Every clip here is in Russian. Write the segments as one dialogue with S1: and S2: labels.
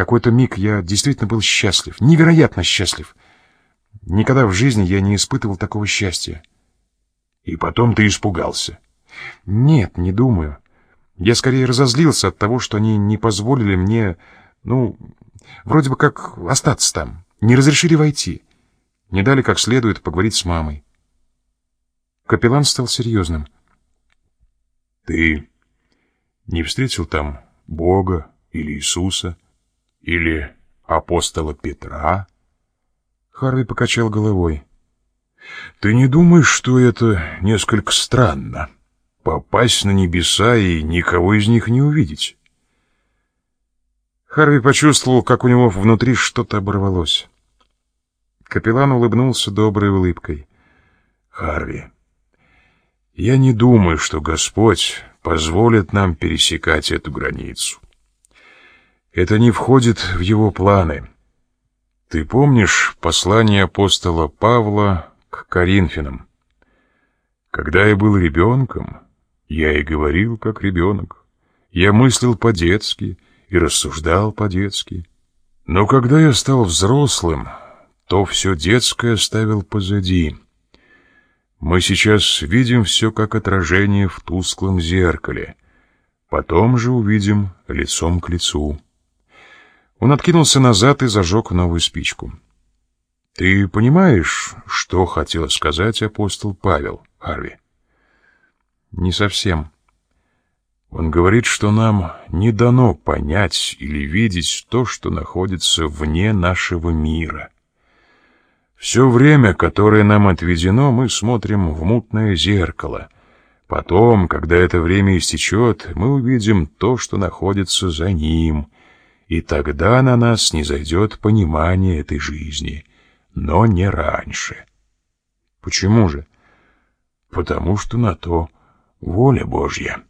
S1: какой-то миг я действительно был счастлив, невероятно счастлив. Никогда в жизни я не испытывал такого счастья.
S2: И потом ты испугался.
S1: Нет, не думаю. Я скорее разозлился от того, что они не позволили мне, ну, вроде бы как остаться там, не разрешили войти. Не дали как следует поговорить с мамой. Капеллан стал серьезным.
S2: Ты не встретил там Бога или Иисуса или апостола Петра?
S1: Харви покачал головой.
S2: Ты не думаешь, что это несколько странно? Попасть на небеса и никого из них не увидеть?
S1: Харви почувствовал, как у него внутри что-то оборвалось. Капеллан улыбнулся доброй улыбкой.
S2: «Харви, я не думаю, что Господь позволит нам пересекать эту границу. Это не входит в его планы. Ты помнишь послание апостола Павла к Коринфянам? Когда я был ребенком, я и говорил как ребенок. Я мыслил по-детски и рассуждал по-детски. Но когда я стал взрослым, то все детское оставил позади. Мы сейчас видим все как отражение в тусклом зеркале. Потом же увидим лицом к лицу. Он откинулся назад и зажег новую спичку. «Ты понимаешь, что хотел сказать апостол Павел, Харви?»
S1: «Не совсем».
S2: Он говорит, что нам не дано понять или видеть то, что находится вне нашего мира. Все время, которое нам отведено, мы смотрим в мутное зеркало. Потом, когда это время истечет, мы увидим то, что находится за ним, и тогда на нас не зайдет понимание этой жизни, но не раньше.
S1: Почему же?
S2: Потому что на то воля Божья.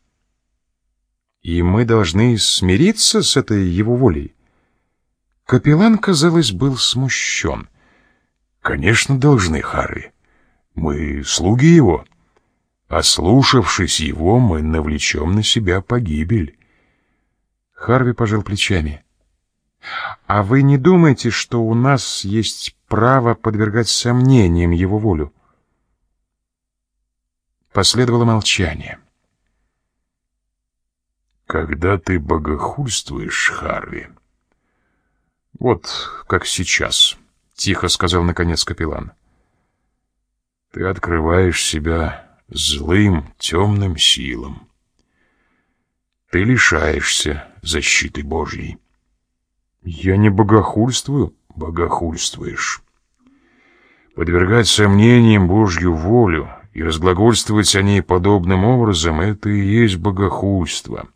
S1: И мы должны смириться с этой его волей. Капеллан, казалось, был смущен —
S2: Конечно, должны, Харви. Мы слуги его. Ослушавшись его, мы навлечем на себя погибель.
S1: Харви пожал плечами. А вы не думаете, что у нас есть право подвергать сомнениям его волю? Последовало молчание.
S2: Когда ты богохульствуешь, Харви, вот как сейчас,
S1: тихо сказал наконец капеллан.
S2: Ты открываешь себя злым, темным силам. Ты лишаешься защиты Божьей.
S1: Я не богохульствую,
S2: богохульствуешь. Подвергать сомнениям Божью волю и разглагольствовать о ней подобным образом — это и есть богохульство.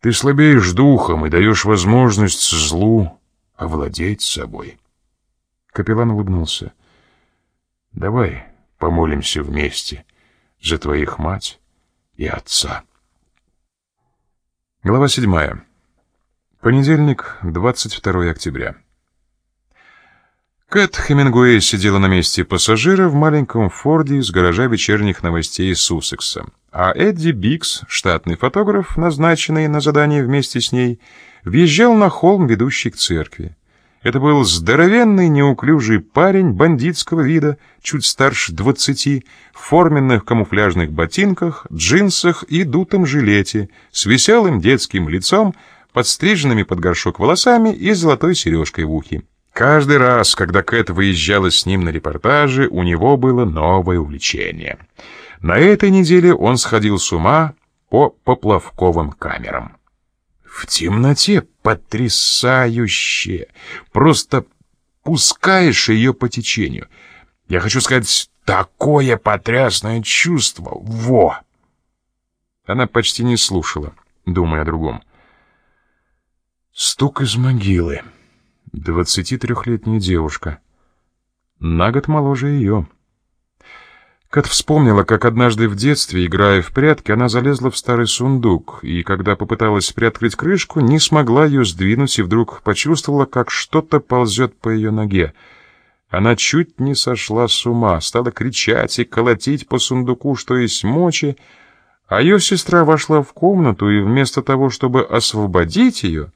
S2: Ты слабеешь духом и даешь возможность злу овладеть собой.
S1: Капеллан улыбнулся.
S2: «Давай помолимся вместе за твоих мать и отца».
S1: Глава седьмая. Понедельник, 22 октября. Кэт Хемингуэй сидела на месте пассажира в маленьком Форде из гаража вечерних новостей Суссекса, а Эдди Бикс, штатный фотограф, назначенный на задание вместе с ней, въезжал на холм, ведущий к церкви. Это был здоровенный, неуклюжий парень бандитского вида, чуть старше двадцати, в форменных камуфляжных ботинках, джинсах и дутом жилете, с веселым детским лицом, подстриженными под горшок волосами и золотой сережкой в ухе. Каждый раз, когда Кэт выезжала с ним на репортажи, у него было новое увлечение. На этой неделе он сходил с ума по поплавковым камерам. В темноте потрясающе. Просто пускаешь ее по течению. Я хочу сказать, такое потрясное чувство. Во! Она почти не слушала, думая о другом. Стук из могилы. Двадцати трехлетняя девушка. На год моложе ее. Кат вспомнила, как однажды в детстве, играя в прятки, она залезла в старый сундук, и когда попыталась приоткрыть крышку, не смогла ее сдвинуть и вдруг почувствовала, как что-то ползет по ее ноге. Она чуть не сошла с ума, стала кричать и колотить по сундуку, что есть мочи, а ее сестра вошла в комнату и вместо того, чтобы освободить ее,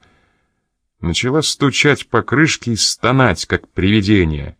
S1: начала стучать по крышке и стонать, как привидение.